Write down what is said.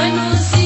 Buenos